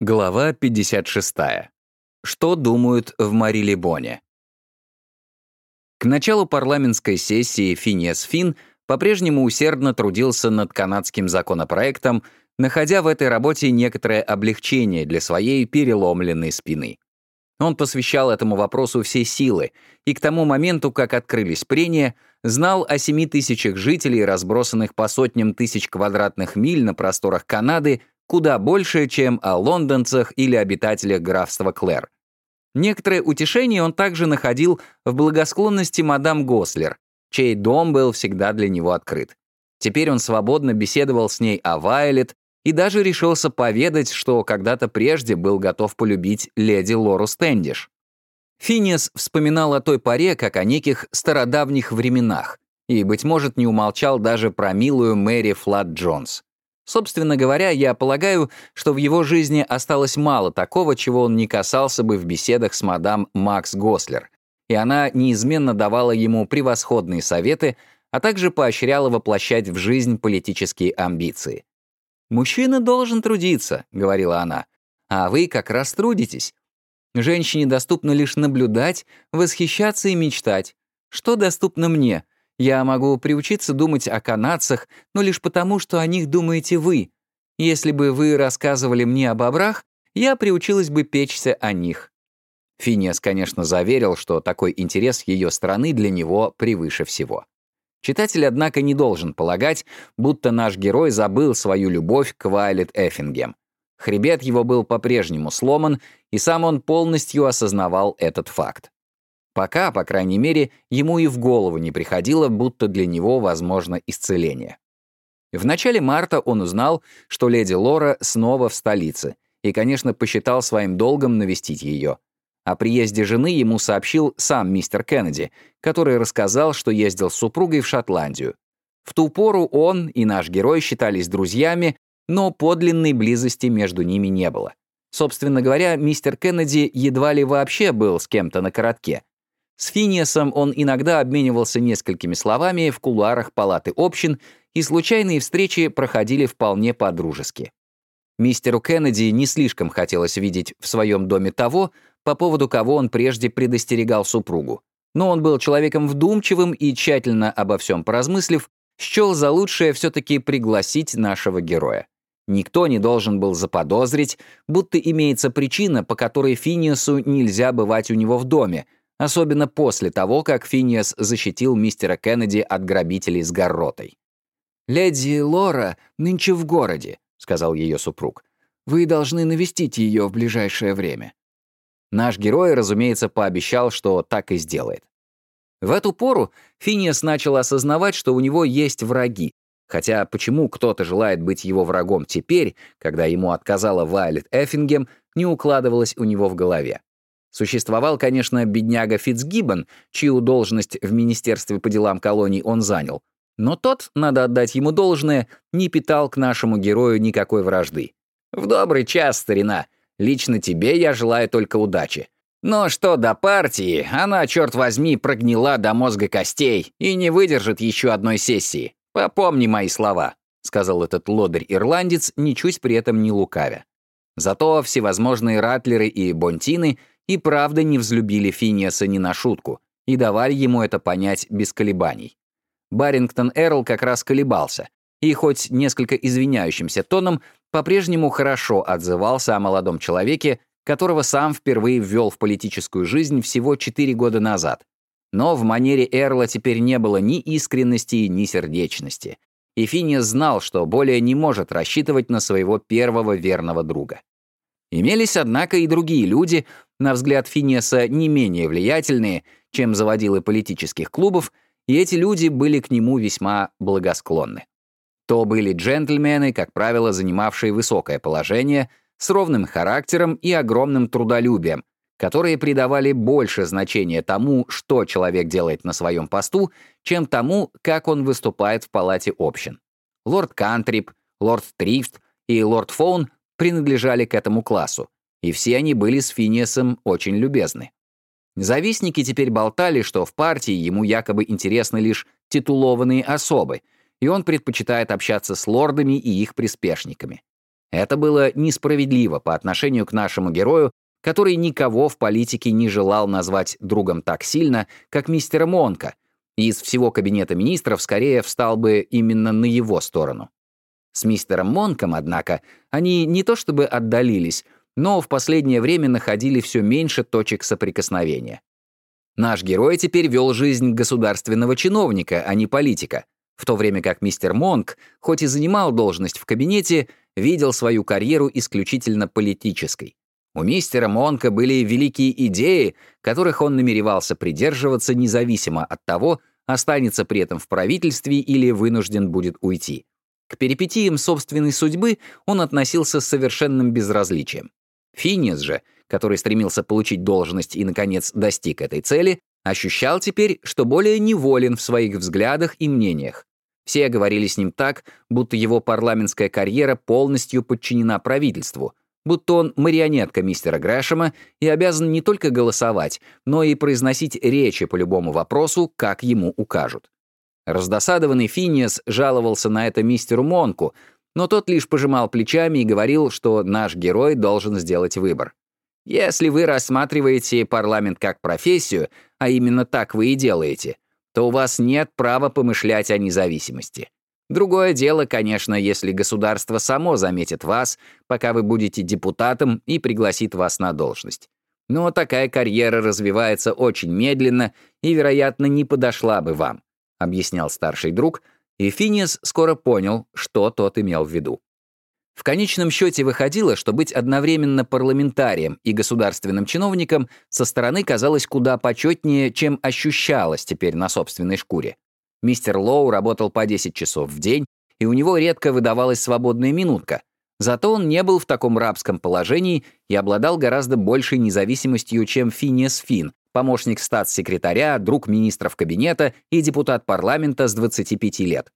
Глава 56. Что думают в Марилибоне? К началу парламентской сессии Финиас Фин по-прежнему усердно трудился над канадским законопроектом, находя в этой работе некоторое облегчение для своей переломленной спины. Он посвящал этому вопросу все силы, и к тому моменту, как открылись прения, знал о 7 тысячах жителей, разбросанных по сотням тысяч квадратных миль на просторах Канады, куда больше, чем о лондонцах или обитателях графства Клэр. Некоторое утешение он также находил в благосклонности мадам Гослер, чей дом был всегда для него открыт. Теперь он свободно беседовал с ней о Вайлет и даже решился поведать, что когда-то прежде был готов полюбить леди Лору Стэндиш. Финиас вспоминал о той поре, как о неких стародавних временах, и, быть может, не умолчал даже про милую Мэри Флат Джонс. Собственно говоря, я полагаю, что в его жизни осталось мало такого, чего он не касался бы в беседах с мадам Макс Гослер, и она неизменно давала ему превосходные советы, а также поощряла воплощать в жизнь политические амбиции. «Мужчина должен трудиться», — говорила она, — «а вы как раз трудитесь. Женщине доступно лишь наблюдать, восхищаться и мечтать. Что доступно мне? Я могу приучиться думать о канадцах, но лишь потому, что о них думаете вы. Если бы вы рассказывали мне о бобрах, я приучилась бы печься о них». Финиас, конечно, заверил, что такой интерес ее стороны для него превыше всего. Читатель, однако, не должен полагать, будто наш герой забыл свою любовь к Вайлет Эффингем. Хребет его был по-прежнему сломан, и сам он полностью осознавал этот факт. Пока, по крайней мере, ему и в голову не приходило, будто для него возможно исцеление. В начале марта он узнал, что леди Лора снова в столице, и, конечно, посчитал своим долгом навестить ее. О приезде жены ему сообщил сам мистер Кеннеди, который рассказал, что ездил с супругой в Шотландию. В ту пору он и наш герой считались друзьями, но подлинной близости между ними не было. Собственно говоря, мистер Кеннеди едва ли вообще был с кем-то на коротке. С Финиасом он иногда обменивался несколькими словами в кулуарах палаты общин, и случайные встречи проходили вполне по-дружески. Мистеру Кеннеди не слишком хотелось видеть в своем доме того, по поводу кого он прежде предостерегал супругу. Но он был человеком вдумчивым и, тщательно обо всем поразмыслив, счел за лучшее все-таки пригласить нашего героя. Никто не должен был заподозрить, будто имеется причина, по которой Финиасу нельзя бывать у него в доме, особенно после того, как Финиас защитил мистера Кеннеди от грабителей с горротой. «Леди Лора нынче в городе», — сказал ее супруг. «Вы должны навестить ее в ближайшее время». Наш герой, разумеется, пообещал, что так и сделает. В эту пору Финиас начал осознавать, что у него есть враги, хотя почему кто-то желает быть его врагом теперь, когда ему отказала Вайлет Эффингем, не укладывалось у него в голове. Существовал, конечно, бедняга Фитцгиббон, чью должность в Министерстве по делам колоний он занял, но тот, надо отдать ему должное, не питал к нашему герою никакой вражды. «В добрый час, старина. Лично тебе я желаю только удачи. Но что до партии, она, черт возьми, прогнила до мозга костей и не выдержит еще одной сессии. Попомни мои слова», — сказал этот лодырь-ирландец, ничуть при этом не лукавя. Зато всевозможные ратлеры и бонтины и правда не взлюбили Финиаса ни на шутку и давали ему это понять без колебаний. Барингтон Эрл как раз колебался, и хоть несколько извиняющимся тоном, по-прежнему хорошо отзывался о молодом человеке, которого сам впервые ввел в политическую жизнь всего четыре года назад. Но в манере Эрла теперь не было ни искренности, ни сердечности. И Финиас знал, что более не может рассчитывать на своего первого верного друга. Имелись, однако, и другие люди, на взгляд Финеса, не менее влиятельные, чем заводилы политических клубов, и эти люди были к нему весьма благосклонны. То были джентльмены, как правило, занимавшие высокое положение, с ровным характером и огромным трудолюбием, которые придавали больше значения тому, что человек делает на своем посту, чем тому, как он выступает в палате общин. Лорд Кантрип, лорд Трифт и лорд Фоун принадлежали к этому классу, и все они были с Финиасом очень любезны. Завистники теперь болтали, что в партии ему якобы интересны лишь титулованные особы, и он предпочитает общаться с лордами и их приспешниками. Это было несправедливо по отношению к нашему герою, который никого в политике не желал назвать другом так сильно, как мистера Монка, и из всего кабинета министров скорее встал бы именно на его сторону. С мистером Монком, однако, они не то чтобы отдалились, но в последнее время находили все меньше точек соприкосновения. Наш герой теперь вел жизнь государственного чиновника, а не политика, в то время как мистер Монк, хоть и занимал должность в кабинете, видел свою карьеру исключительно политической. У мистера Монка были великие идеи, которых он намеревался придерживаться независимо от того, останется при этом в правительстве или вынужден будет уйти. К перипетиям собственной судьбы он относился с совершенным безразличием. Финиас же, который стремился получить должность и, наконец, достиг этой цели, ощущал теперь, что более неволен в своих взглядах и мнениях. Все говорили с ним так, будто его парламентская карьера полностью подчинена правительству, будто он марионетка мистера Грэшема и обязан не только голосовать, но и произносить речи по любому вопросу, как ему укажут. Раздосадованный Финиас жаловался на это мистеру Монку, но тот лишь пожимал плечами и говорил, что наш герой должен сделать выбор. Если вы рассматриваете парламент как профессию, а именно так вы и делаете, то у вас нет права помышлять о независимости. Другое дело, конечно, если государство само заметит вас, пока вы будете депутатом и пригласит вас на должность. Но такая карьера развивается очень медленно и, вероятно, не подошла бы вам. — объяснял старший друг, и Финиас скоро понял, что тот имел в виду. В конечном счете выходило, что быть одновременно парламентарием и государственным чиновником со стороны казалось куда почетнее, чем ощущалось теперь на собственной шкуре. Мистер Лоу работал по 10 часов в день, и у него редко выдавалась свободная минутка. Зато он не был в таком рабском положении и обладал гораздо большей независимостью, чем Финиас Фин, помощник статс-секретаря, друг министров кабинета и депутат парламента с 25 лет.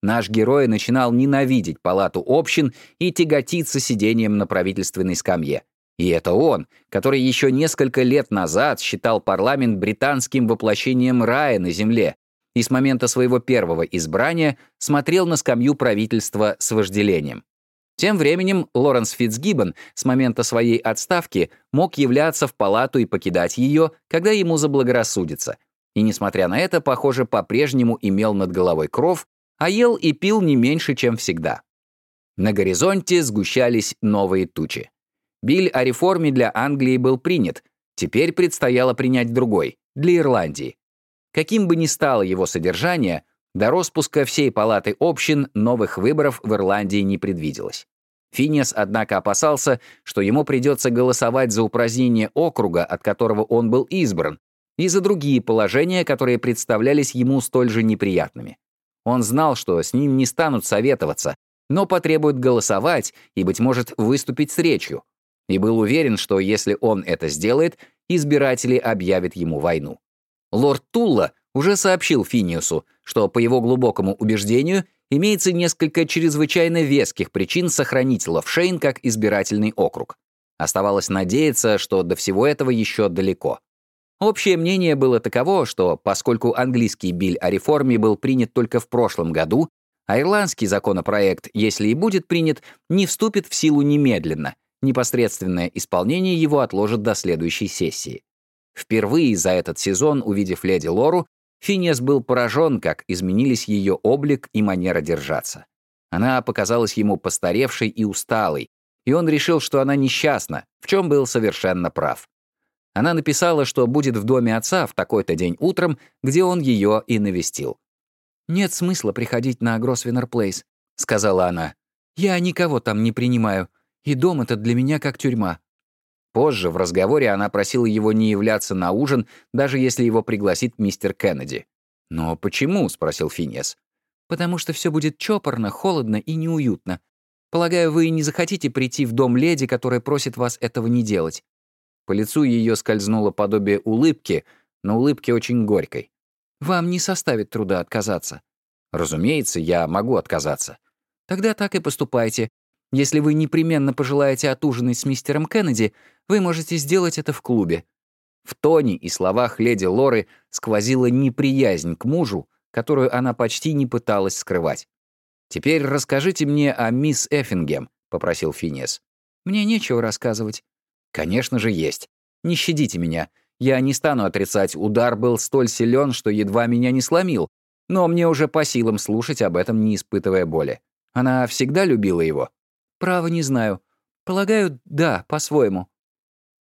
Наш герой начинал ненавидеть палату общин и тяготиться сидением на правительственной скамье. И это он, который еще несколько лет назад считал парламент британским воплощением рая на земле и с момента своего первого избрания смотрел на скамью правительства с вожделением. Тем временем Лоренс Фитцгиббон с момента своей отставки мог являться в палату и покидать ее, когда ему заблагорассудится. И, несмотря на это, похоже, по-прежнему имел над головой кров, а ел и пил не меньше, чем всегда. На горизонте сгущались новые тучи. Биль о реформе для Англии был принят, теперь предстояло принять другой, для Ирландии. Каким бы ни стало его содержание, до распуска всей палаты общин новых выборов в Ирландии не предвиделось. Финиас, однако, опасался, что ему придется голосовать за упразднение округа, от которого он был избран, и за другие положения, которые представлялись ему столь же неприятными. Он знал, что с ним не станут советоваться, но потребуют голосовать и, быть может, выступить с речью. И был уверен, что если он это сделает, избиратели объявят ему войну. Лорд Тулла уже сообщил Финиусу, что, по его глубокому убеждению, имеется несколько чрезвычайно веских причин сохранить Лавшейн как избирательный округ. Оставалось надеяться, что до всего этого еще далеко. Общее мнение было таково, что поскольку английский биль о реформе был принят только в прошлом году, а ирландский законопроект, если и будет принят, не вступит в силу немедленно, непосредственное исполнение его отложит до следующей сессии. Впервые за этот сезон, увидев леди Лору, Финиас был поражен, как изменились ее облик и манера держаться. Она показалась ему постаревшей и усталой, и он решил, что она несчастна, в чем был совершенно прав. Она написала, что будет в доме отца в такой-то день утром, где он ее и навестил. «Нет смысла приходить на Гросвеннер Плейс», — сказала она. «Я никого там не принимаю, и дом этот для меня как тюрьма. Позже в разговоре она просила его не являться на ужин, даже если его пригласит мистер Кеннеди. «Но почему?» — спросил Финес. «Потому что все будет чопорно, холодно и неуютно. Полагаю, вы не захотите прийти в дом леди, которая просит вас этого не делать». По лицу ее скользнуло подобие улыбки, но улыбки очень горькой. «Вам не составит труда отказаться». «Разумеется, я могу отказаться». «Тогда так и поступайте. Если вы непременно пожелаете отужинать с мистером Кеннеди, вы можете сделать это в клубе». В тоне и словах леди Лоры сквозила неприязнь к мужу, которую она почти не пыталась скрывать. «Теперь расскажите мне о мисс Эффингем», — попросил Финес. «Мне нечего рассказывать». «Конечно же есть. Не щадите меня. Я не стану отрицать, удар был столь силен, что едва меня не сломил, но мне уже по силам слушать об этом, не испытывая боли. Она всегда любила его?» «Право не знаю. Полагаю, да, по-своему».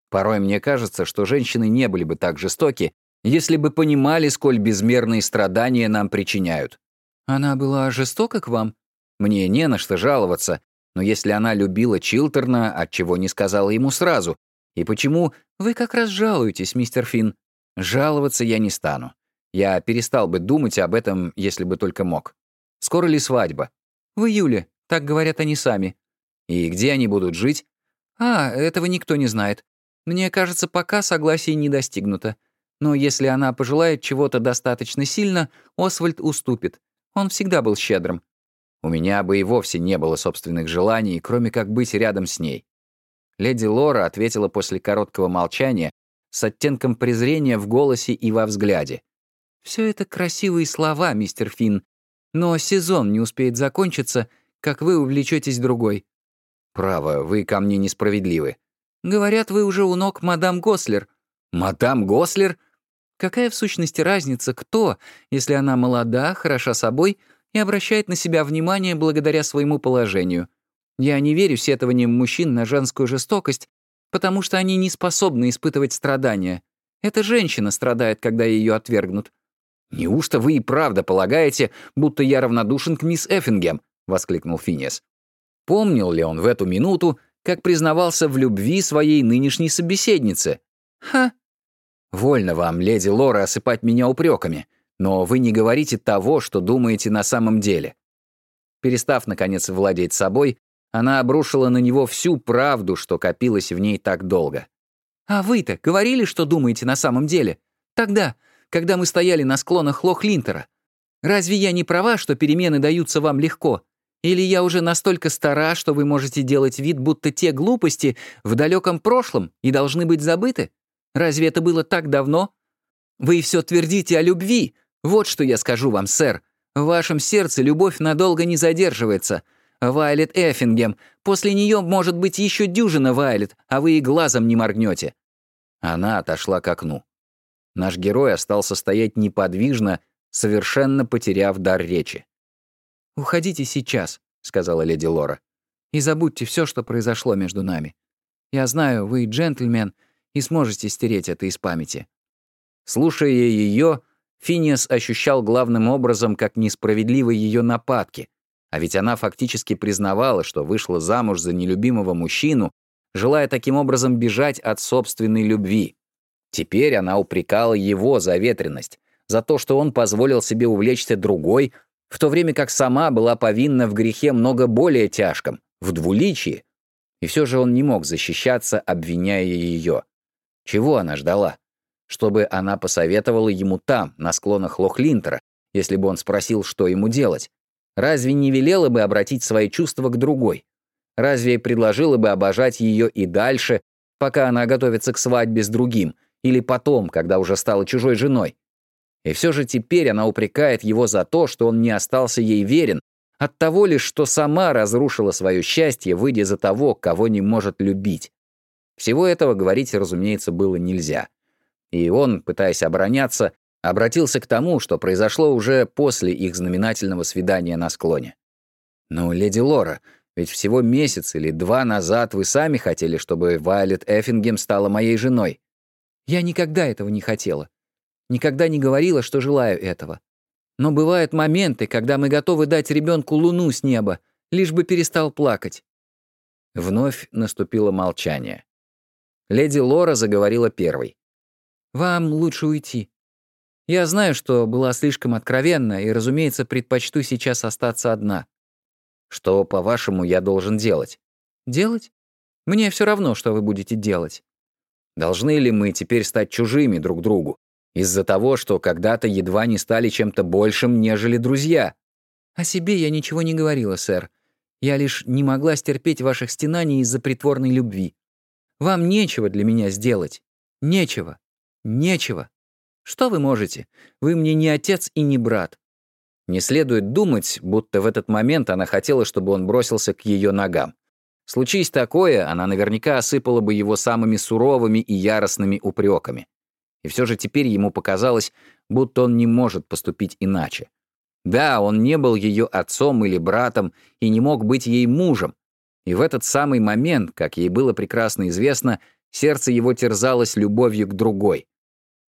Порой мне кажется, что женщины не были бы так жестоки, если бы понимали, сколь безмерные страдания нам причиняют. Она была жестока к вам? Мне не на что жаловаться, но если она любила Чилтерна, отчего не сказала ему сразу? И почему вы как раз жалуетесь, мистер Финн? Жаловаться я не стану. Я перестал бы думать об этом, если бы только мог. Скоро ли свадьба? В июле, так говорят они сами. И где они будут жить? А, этого никто не знает. Мне кажется, пока согласие не достигнуто. Но если она пожелает чего-то достаточно сильно, Освальд уступит. Он всегда был щедрым. У меня бы и вовсе не было собственных желаний, кроме как быть рядом с ней. Леди Лора ответила после короткого молчания с оттенком презрения в голосе и во взгляде. «Все это красивые слова, мистер Финн, но сезон не успеет закончиться, как вы увлечетесь другой». «Право, вы ко мне несправедливы. Говорят, вы уже у ног мадам Гослер». «Мадам Гослер?» Какая в сущности разница, кто, если она молода, хороша собой и обращает на себя внимание благодаря своему положению? Я не верю сетованиям мужчин на женскую жестокость, потому что они не способны испытывать страдания. Эта женщина страдает, когда ее отвергнут. «Неужто вы и правда полагаете, будто я равнодушен к мисс Эффингем?» — воскликнул Финес. Помнил ли он в эту минуту, как признавался в любви своей нынешней собеседнице. «Ха!» «Вольно вам, леди Лора, осыпать меня упреками, но вы не говорите того, что думаете на самом деле». Перестав, наконец, владеть собой, она обрушила на него всю правду, что копилось в ней так долго. «А вы-то говорили, что думаете на самом деле? Тогда, когда мы стояли на склонах Лох-Линтера. Разве я не права, что перемены даются вам легко? Или я уже настолько стара, что вы можете делать вид, будто те глупости в далеком прошлом и должны быть забыты? Разве это было так давно? Вы все твердите о любви. Вот что я скажу вам, сэр. В вашем сердце любовь надолго не задерживается. Вайлет Эффингем. После нее может быть еще дюжина Вайлет, а вы и глазом не моргнете. Она отошла к окну. Наш герой остался стоять неподвижно, совершенно потеряв дар речи. «Уходите сейчас», — сказала леди Лора. «И забудьте все, что произошло между нами. Я знаю, вы джентльмен и сможете стереть это из памяти». Слушая ее, Финиас ощущал главным образом как несправедливые ее нападки, а ведь она фактически признавала, что вышла замуж за нелюбимого мужчину, желая таким образом бежать от собственной любви. Теперь она упрекала его за ветренность, за то, что он позволил себе увлечься другой, в то время как сама была повинна в грехе много более тяжком, в двуличии. И все же он не мог защищаться, обвиняя ее. Чего она ждала? Чтобы она посоветовала ему там, на склонах Лохлинтера, если бы он спросил, что ему делать. Разве не велела бы обратить свои чувства к другой? Разве предложила бы обожать ее и дальше, пока она готовится к свадьбе с другим, или потом, когда уже стала чужой женой? И все же теперь она упрекает его за то, что он не остался ей верен, от того лишь, что сама разрушила свое счастье, выйдя за того, кого не может любить. Всего этого говорить, разумеется, было нельзя. И он, пытаясь обороняться, обратился к тому, что произошло уже после их знаменательного свидания на склоне. «Ну, леди Лора, ведь всего месяц или два назад вы сами хотели, чтобы Вайлет Эффингем стала моей женой». «Я никогда этого не хотела. Никогда не говорила, что желаю этого. Но бывают моменты, когда мы готовы дать ребенку луну с неба, лишь бы перестал плакать. Вновь наступило молчание. Леди Лора заговорила первой. «Вам лучше уйти. Я знаю, что была слишком откровенна, и, разумеется, предпочту сейчас остаться одна. Что, по-вашему, я должен делать? Делать? Мне все равно, что вы будете делать. Должны ли мы теперь стать чужими друг другу? Из-за того, что когда-то едва не стали чем-то большим, нежели друзья. О себе я ничего не говорила, сэр. Я лишь не могла стерпеть ваших стенаний из-за притворной любви. Вам нечего для меня сделать. Нечего. Нечего. Что вы можете? Вы мне не отец и не брат. Не следует думать, будто в этот момент она хотела, чтобы он бросился к ее ногам. Случись такое, она наверняка осыпала бы его самыми суровыми и яростными упреками. И все же теперь ему показалось, будто он не может поступить иначе. Да, он не был ее отцом или братом и не мог быть ей мужем. И в этот самый момент, как ей было прекрасно известно, сердце его терзалось любовью к другой.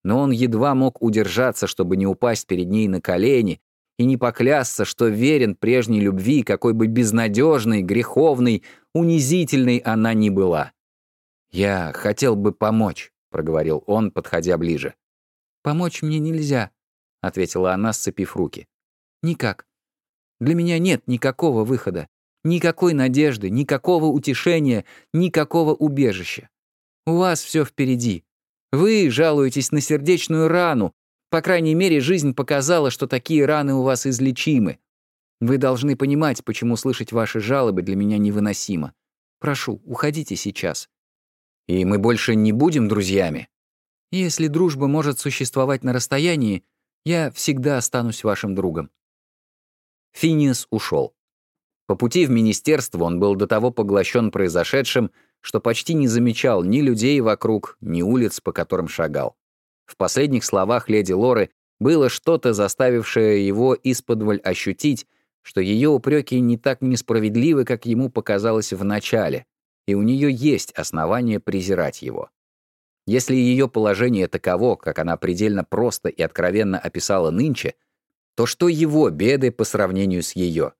Но он едва мог удержаться, чтобы не упасть перед ней на колени и не поклясться, что верен прежней любви, какой бы безнадежной, греховной, унизительной она ни была. «Я хотел бы помочь», — проговорил он, подходя ближе. «Помочь мне нельзя», — ответила она, сцепив руки. «Никак. Для меня нет никакого выхода, никакой надежды, никакого утешения, никакого убежища. У вас все впереди. Вы жалуетесь на сердечную рану. По крайней мере, жизнь показала, что такие раны у вас излечимы. Вы должны понимать, почему слышать ваши жалобы для меня невыносимо. Прошу, уходите сейчас. И мы больше не будем друзьями? Если дружба может существовать на расстоянии, я всегда останусь вашим другом». Финиас ушел. По пути в министерство он был до того поглощен произошедшим, что почти не замечал ни людей вокруг, ни улиц, по которым шагал. В последних словах леди Лоры было что-то, заставившее его исподволь ощутить, что ее упреки не так несправедливы, как ему показалось в начале, и у нее есть основания презирать его. Если ее положение таково, как она предельно просто и откровенно описала нынче, то что его беды по сравнению с ее?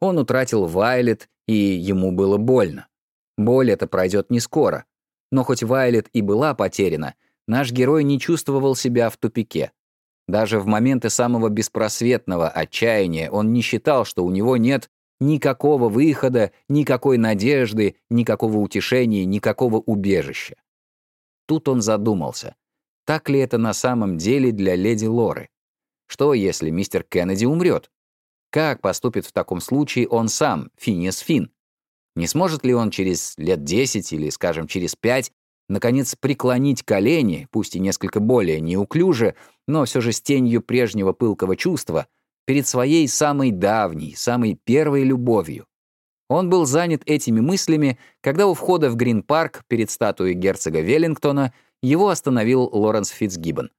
Он утратил Вайлет, и ему было больно. Боль эта пройдет не скоро. Но хоть Вайлет и была потеряна, наш герой не чувствовал себя в тупике. Даже в моменты самого беспросветного отчаяния он не считал, что у него нет никакого выхода, никакой надежды, никакого утешения, никакого убежища. Тут он задумался, так ли это на самом деле для леди Лоры? Что, если мистер Кеннеди умрет? Как поступит в таком случае он сам, Финиас Фин? Не сможет ли он через лет 10 или, скажем, через 5 наконец преклонить колени, пусть и несколько более неуклюже, но все же с тенью прежнего пылкого чувства, перед своей самой давней, самой первой любовью? Он был занят этими мыслями, когда у входа в Грин-парк перед статуей герцога Веллингтона его остановил Лоренс Фитцгиббон.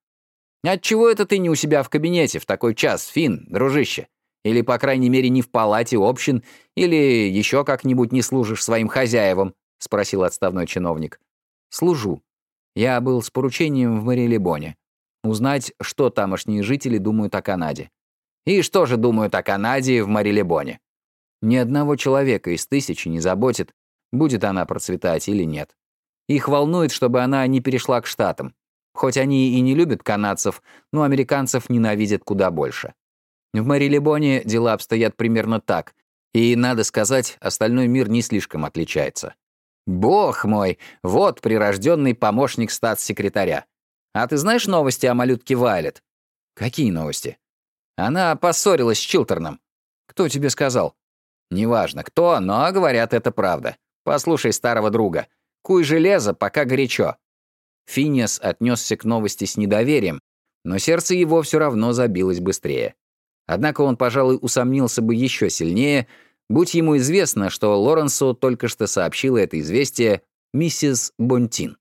«Отчего это ты не у себя в кабинете в такой час, Финн, дружище? Или, по крайней мере, не в палате общин, или еще как-нибудь не служишь своим хозяевам?» — спросил отставной чиновник. «Служу. Я был с поручением в Марилебоне. Узнать, что тамошние жители думают о Канаде». «И что же думают о Канаде в Марилебоне?» «Ни одного человека из тысячи не заботит, будет она процветать или нет. Их волнует, чтобы она не перешла к Штатам. Хоть они и не любят канадцев, но американцев ненавидят куда больше. В Марилебоне дела обстоят примерно так, и, надо сказать, остальной мир не слишком отличается. Бог мой, вот прирожденный помощник статс-секретаря. А ты знаешь новости о малютке Вайлет? Какие новости? Она поссорилась с Чилтерном. Кто тебе сказал? Неважно, кто, но, говорят, это правда. Послушай старого друга. Куй железо, пока горячо. Финиас отнесся к новости с недоверием, но сердце его все равно забилось быстрее. Однако он, пожалуй, усомнился бы еще сильнее, будь ему известно, что Лоренсу только что сообщила это известие миссис Бонтин.